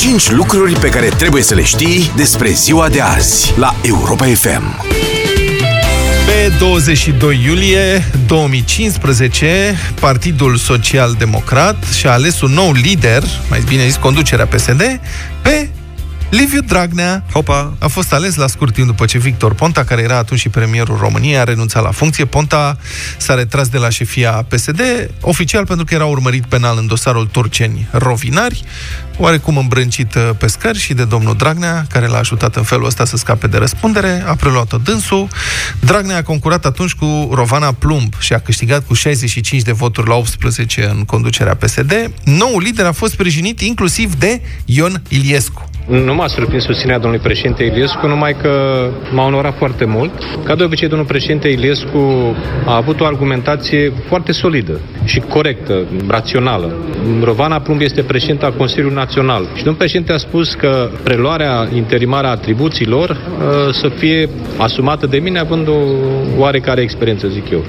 5 lucruri pe care trebuie să le știi despre ziua de azi la Europa FM. Pe 22 iulie 2015, Partidul Social Democrat și-a ales un nou lider, mai bine zis conducerea PSD, pe Liviu Dragnea Hopa. a fost ales la scurt timp după ce Victor Ponta, care era atunci și premierul României, a renunțat la funcție. Ponta s-a retras de la șefia PSD, oficial pentru că era urmărit penal în dosarul Turceni Rovinari, oarecum îmbrâncit uh, pe scări și de domnul Dragnea, care l-a ajutat în felul ăsta să scape de răspundere, a preluat-o dânsul. Dragnea a concurat atunci cu Rovana Plumb și a câștigat cu 65 de voturi la 18 în conducerea PSD. Noul lider a fost sprijinit inclusiv de Ion Iliescu. Nu m-a surprins susținerea domnului președinte Iliescu, numai că m-a onorat foarte mult. Ca de obicei, domnul președinte Iliescu a avut o argumentație foarte solidă și corectă, rațională. Rovana Plumb este președinta Consiliului Național și domnul președinte a spus că preluarea interimară a atribuțiilor uh, să fie asumată de mine, având o oarecare experiență, zic eu.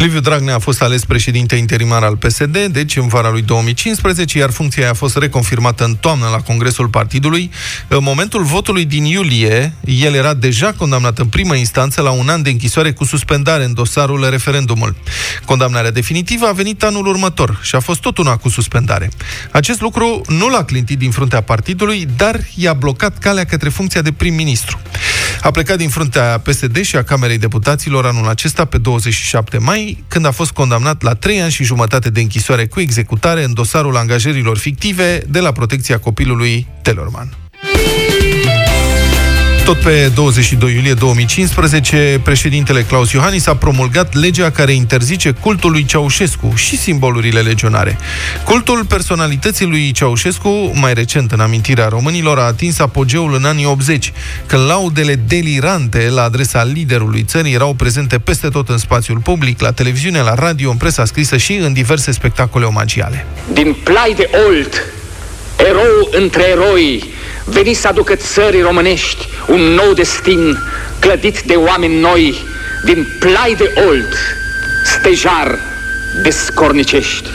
Liviu Dragnea a fost ales președinte interimar al PSD, deci în vara lui 2015, iar funcția a fost reconfirmată în toamnă la Congresul Partidului. În momentul votului din iulie, el era deja condamnat în primă instanță la un an de închisoare cu suspendare în dosarul referendumul. Condamnarea definitivă a venit anul următor și a fost tot una cu suspendare. Acest lucru nu l-a clintit din fruntea partidului, dar i-a blocat calea către funcția de prim-ministru. A plecat din fruntea PSD și a Camerei Deputaților anul acesta pe 27 mai, când a fost condamnat la 3 ani și jumătate de închisoare cu executare în dosarul angajărilor fictive de la protecția copilului Telorman. Tot pe 22 iulie 2015, președintele Claus Iohannis a promulgat legea care interzice cultul lui Ceaușescu și simbolurile legionare. Cultul personalității lui Ceaușescu, mai recent în amintirea românilor, a atins apogeul în anii 80, când laudele delirante la adresa liderului țării erau prezente peste tot în spațiul public, la televiziune, la radio, în presa scrisă și în diverse spectacole omagiale. Din plai de old, erou între eroi, veni să aducă țării românești un nou destin clădit de oameni noi, din plai de old, stejar de scornicești.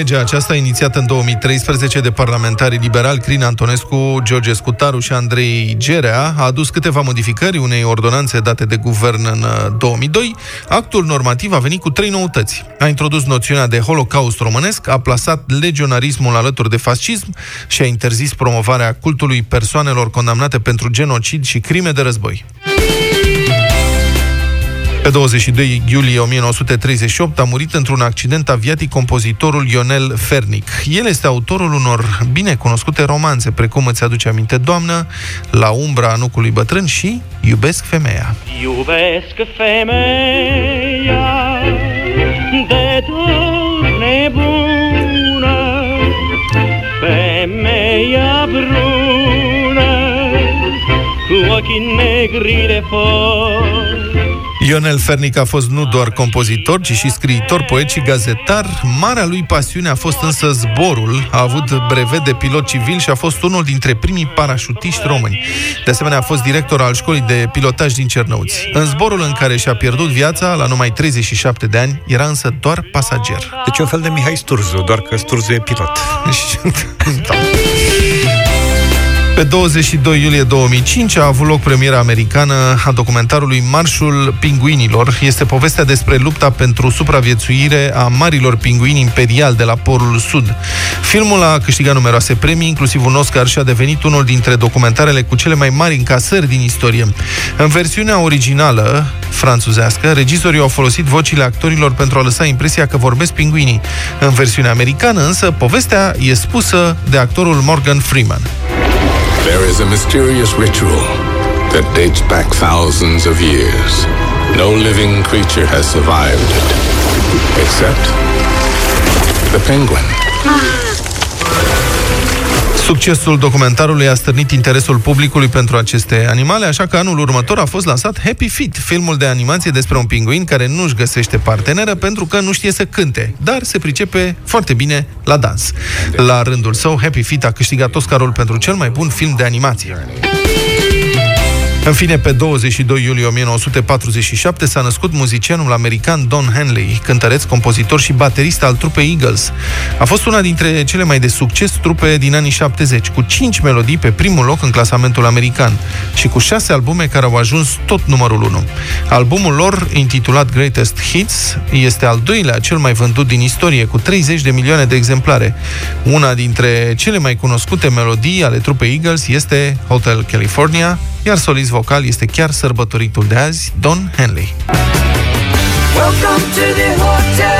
Legea aceasta, inițiată în 2013 de parlamentarii liberali Crin Antonescu, George Scutaru și Andrei Gerea, a adus câteva modificări unei ordonanțe date de guvern în 2002. Actul normativ a venit cu trei noutăți. A introdus noțiunea de holocaust românesc, a plasat legionarismul alături de fascism și a interzis promovarea cultului persoanelor condamnate pentru genocid și crime de război. Pe 22 iulie 1938 a murit într-un accident aviatic compozitorul Ionel Fernic. El este autorul unor bine cunoscute romanțe, precum Îți aduce aminte, doamnă, La umbra nucului bătrân și Iubesc femeia. Iubesc femeia de tot nebună, femeia brună, cu ochii negri de foc. Ionel Fernic a fost nu doar compozitor, ci și scriitor, poet și gazetar. Marea lui pasiune a fost însă zborul. A avut brevet de pilot civil și a fost unul dintre primii parașutiști români. De asemenea, a fost director al școlii de pilotaj din Cernăuți. În zborul în care și-a pierdut viața, la numai 37 de ani, era însă doar pasager. Deci un fel de Mihai Sturzu, doar că Sturzu e pilot. da. Pe 22 iulie 2005 a avut loc premiera americană a documentarului Marșul Pinguinilor. Este povestea despre lupta pentru supraviețuire a marilor pinguini imperiali de la Polul Sud. Filmul a câștigat numeroase premii, inclusiv un Oscar și a devenit unul dintre documentarele cu cele mai mari încasări din istorie. În versiunea originală, franțuzească, regizorii au folosit vocile actorilor pentru a lăsa impresia că vorbesc pinguinii. În versiunea americană, însă, povestea e spusă de actorul Morgan Freeman. There is a mysterious ritual that dates back thousands of years. No living creature has survived it, except the penguin. Ah. Succesul documentarului a stârnit interesul publicului pentru aceste animale, așa că anul următor a fost lansat Happy Feet, filmul de animație despre un pinguin care nu-și găsește parteneră pentru că nu știe să cânte, dar se pricepe foarte bine la dans. La rândul său, Happy Feet a câștigat Oscarul pentru cel mai bun film de animație. În fine, pe 22 iulie 1947 s-a născut muzicianul american Don Henley, cântăreț, compozitor și baterist al trupei Eagles. A fost una dintre cele mai de succes trupe din anii 70, cu 5 melodii pe primul loc în clasamentul american și cu 6 albume care au ajuns tot numărul 1. Albumul lor, intitulat Greatest Hits, este al doilea cel mai vândut din istorie, cu 30 de milioane de exemplare. Una dintre cele mai cunoscute melodii ale trupei Eagles este Hotel California, iar solist vocal este chiar sărbătoritul de azi, Don Henley. Welcome to the Hotel